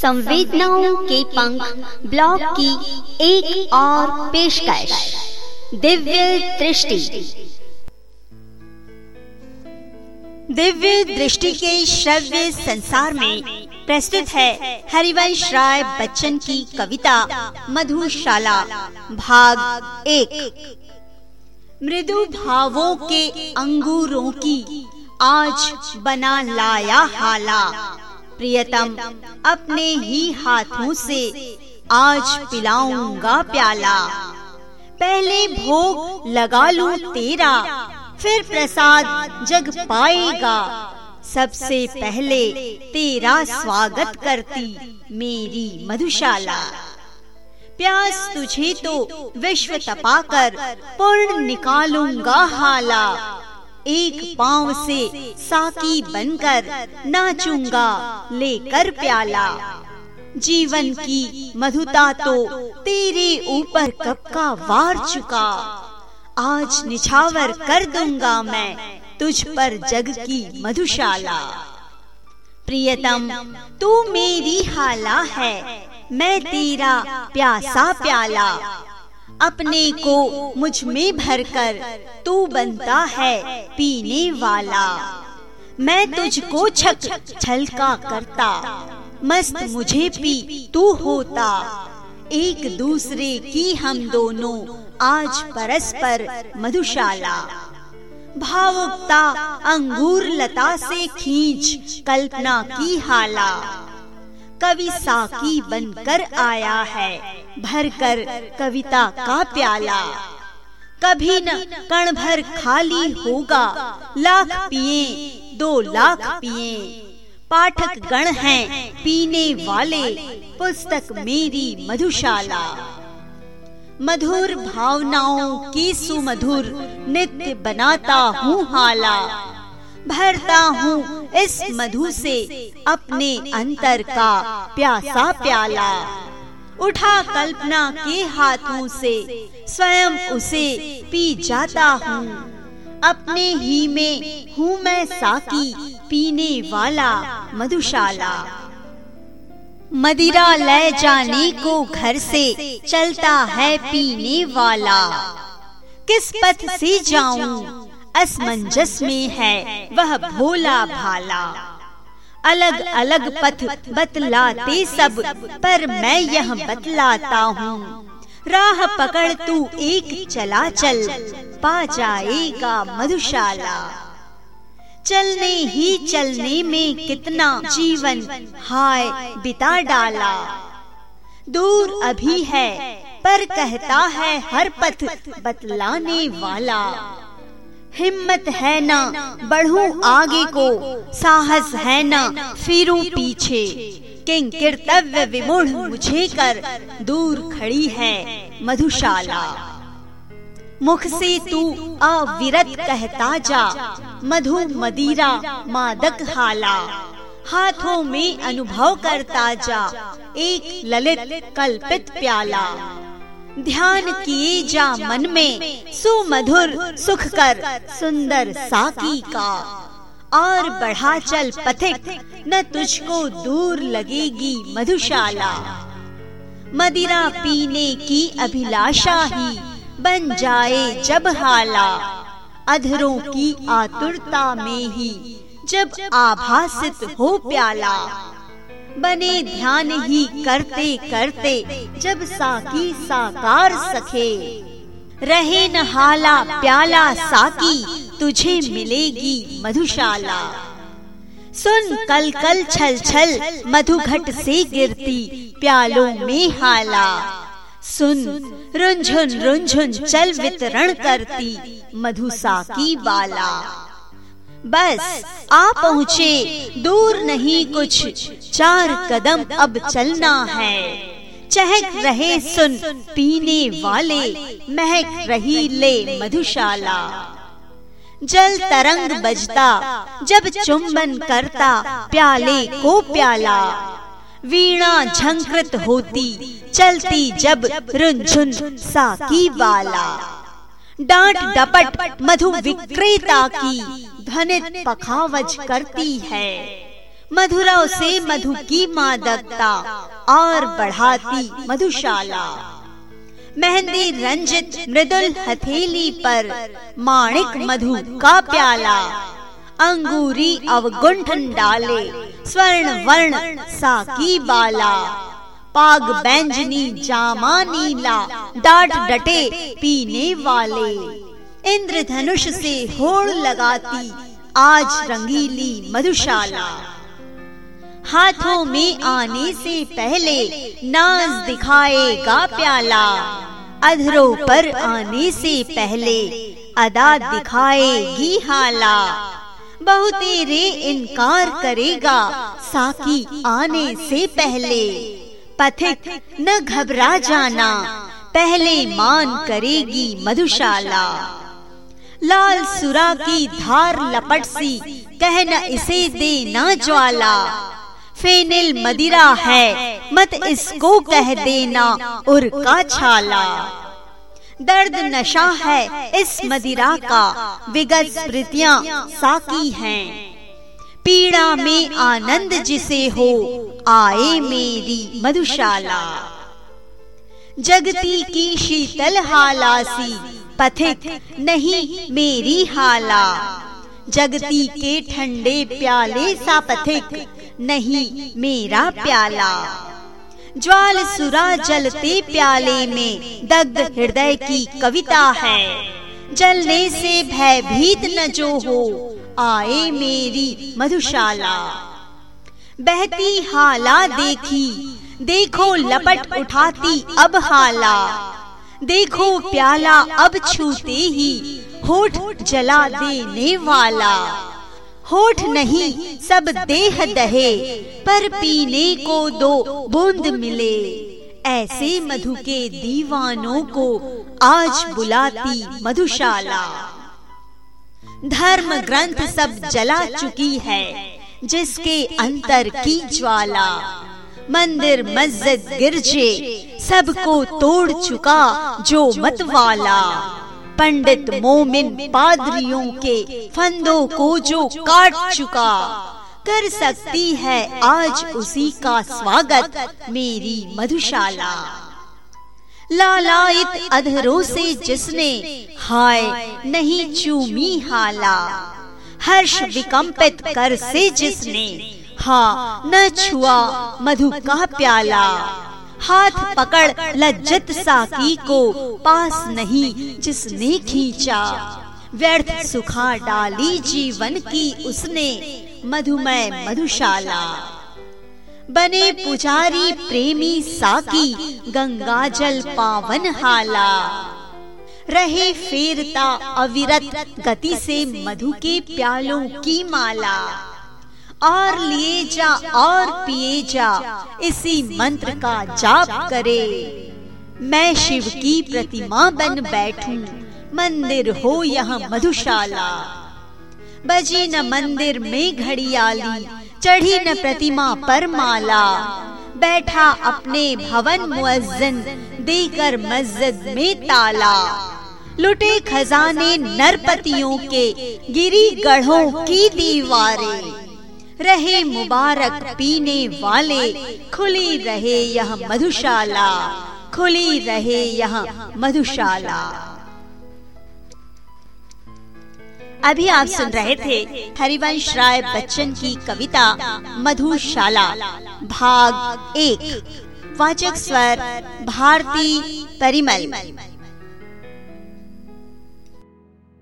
संवेदनाओं के पंख ब्लॉग की एक और पेशकश। दिव्य दृष्टि। दिव्य दृष्टि के श्रव्य संसार में प्रस्तुत है हरिवंश राय बच्चन की कविता मधुशाला, भाग एक। मृदु भावों के अंगूरों की आज बना लाया हाला। प्रियतम, अपने ही हाथों से आज पिलाऊँगा प्याला। पहले भोग लगा लूँ तेरा, फिर प्रसाद जग पाएगा। सबसे पहले तेरा स्वागत करती मेरी मधुशाला। प्यास तुझे तो विश्व तपा कर पूर्ण निकालूँगा हाला। एक पाँव से साकी बनकर नाचूँगा, लेकर प्याला। जीवन की मधुता तो तेरे ऊपर कब का वार चुका। आज निछावर कर दूँगा मैं तुझ पर जग की मधुशाला। प्रियतम, तू मेरी हाला है, मैं तेरा प्यासा प्याला। अपने को मुझमें भरकर तू बनता है पीने वाला। मैं तुझको छक छलका करता। मस्त मुझे पी तू होता। एक दूसरे की हम दोनों आज परस्पर मधुशाला। भावुकता अंगूर लता से खींच कल्पना की हाला। कवि साकी बनकर आया है। भरकर कविता का प्याला। कभी न कण भर खाली होगा। लाख पिए, दो लाख पिए। पाठक गण हैं पीने वाले, पुस्तक मेरी मधुशाला। मधुर भावनाओं की सुमधुर नित्य बनाता हूँ हाला। भरता हूँ इस मधु से अपने अंतर का प्यासा प्याला। उठा कल्पना के हाथों से, स्वयं उसे पी जाता हूँ। अपने ही में हूँ मैं साकी, पीने वाला मधुशाला। मदिरा ले जाने को घर से चलता है पीने वाला। किस पथ से जाऊँ? असमंजस में है वह भोला भाला। अलग अलग पथ बतलाते सब पर मैं यह बतलाता हूँ। राह पकड़ तू एक चला चल पा जाएगा मधुशाला। चलने ही चलने में कितना जीवन हाय बिता डाला। दूर अभी है पर कहता है हर पथ बतलाने वाला। हिम्मत है ना, बढ़ू आगे को, साहस है ना, फिरू पीछे। किंग कर्तव्य विमूढ़ मुझे कर, दूर खड़ी है मधुशाला। मुख से तू अविरत कहता जा, मधु मदिरा मादक हाला। हाथों में अनुभव करता जा, एक ललित कल्पित प्याला। ध्यान किए जा मन में सुमधुर सुख कर सुंदर साकी का। और बढ़ा चल पथिक न तुझको दूर लगेगी मधुशाला। मदिरा पीने की अभिलाषा ही बन जाए जब हाला। अधरों की आतुरता में ही जब आभासित हो प्याला। बने ध्यान ही करते करते जब साकी साकार सखे। रहे न हाला प्याला साकी, तुझे मिलेगी मधुशाला। सुन कल कल छल छल मधुघट से गिरती प्यालों में हाला। सुन रुंझुन रुंझुन चल वितरण करती मधुसाकी बाला बस, आ पहुँचे। दूर नहीं कुछ। चार कदम अब चलना है। चहक रहे सुन पीने वाले। महक रही ले मधुशाला। जल तरंग बजता। जब चुंबन करता, प्याले को प्याला। वीणा झंकृत होती। चलती जब रुंझुन साकी वाला। डांट डपट मधु विक्रेता की। ध्वनित पखावज करती है। मधुरा से मधु की मादकता और बढ़ाती मधुशाला। मेहंदी रंजित मृदुल हथेली पर माणिक मधु का प्याला। अंगूरी अवगुंठन डाले स्वर्ण वर्ण साकी बाला। पाग बैंजनी जामा नीला डाट डटे पीने वाले। इंद्रधनुष से होड़ लगाती आज रंगीली मधुशाला। हाथों में आने से पहले नाज दिखाएगा प्याला। अधरों पर आने से पहले अदा दिखाएगी हाला। बहु तेरे इनकार करेगा साकी आने से पहले। पथिक न घबरा जाना, पहले मान करेगी मधुशाला। लाल सुरा की धार लपट सी कहना इसे दे देना ज्वाला। फेनिल मदिरा है, मत इसको कह देना उर का छाला। दर्द नशा है इस मदिरा का, विगत स्मृतियाँ साकी हैं। पीड़ा में आनंद जिसे हो, आए मेरी मधुशाला। जगती की शीतल हालासी पथिक नहीं मेरी हाला। जगती के ठंडे प्याले सा पथिक नहीं मेरा प्याला। ज्वाल सुरा जलते प्याले में दग्ध हृदय की कविता है। जलने से भयभीत न जो हो, आए मेरी मधुशाला। बहती हाला देखी, देखो लपट उठाती अब हाला। देखो प्याला अब छूते ही। होठ जला देने वाला। होठ नहीं सब देह दहे पर पीने को दो बूंद मिले। ऐसे मधु के दीवानों को आज बुलाती मधुशाला। धर्म ग्रंथ सब जला चुकी है जिसके अंतर की ज्वाला। मंदिर मस्जिद गिरजे। सबको तोड़ चुका जो मत वाला पंडित मोमिन पादरियों के फंदों को जो काट चुका। कर सकती है आज उसी का स्वागत मेरी मधुशाला। लालायित अधरों से जिसने हाय नहीं चूमी हाला। हर्ष विकम्पित कर से जिसने हाँ न छुआ मधु का प्याला। हाथ पकड़ लज्जत साकी को पास नहीं, जिसने खींचा। व्यर्थ सुखा डाली जीवन की उसने मधुमय मधुशाला। बने पुजारी प्रेमी साकी, गंगा जल पावन हाला। रहे फेरता अविरत गति से मधु के प्यालों की माला। और लिए जा, और पिए जा। इसी मंत्र का जाप करे। मैं शिव की प्रतिमा बन बैठूं। मंदिर हो यहाँ मधुशाला। बजी न मंदिर में घड़ियाली, चढ़ी न प्रतिमा पर माला। बैठा अपने भवन मुअज्जन, देकर मस्जिद में ताला। लुटे खजाने नरपतियों के, गिरी गढ़ों की दीवारें। रहे मुबारक पीने वाले, खुली रहे यह मधुशाला, खुली रहे यह मधुशाला। अभी आप सुन रहे थे हरिवंश राय बच्चन की कविता मधुशाला, भाग एक, वाचक स्वर, भारती परिमल।